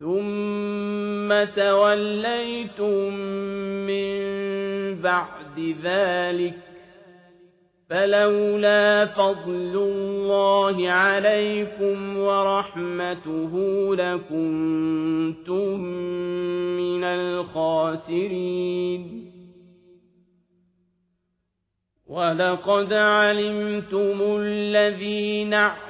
ثم توليتم من بعد ذلك فلولا فضل الله عليكم ورحمته لكنتم من الخاسرين. ولقد علمتم الذين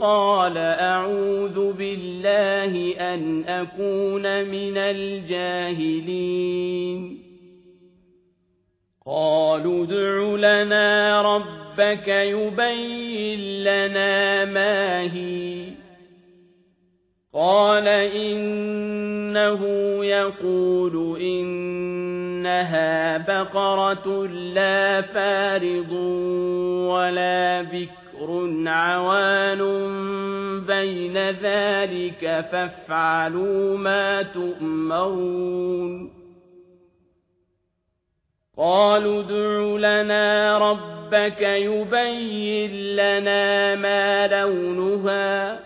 قال أعوذ بالله أن أكون من الجاهلين قالوا ادع لنا ربك يبين لنا ما هي قال إنه يقول إنها بقرة لا فارض ولا بكر عوان بين ذلك فافعلوا ما تؤمرون قالوا ادع لنا ربك يبين لنا ما لونها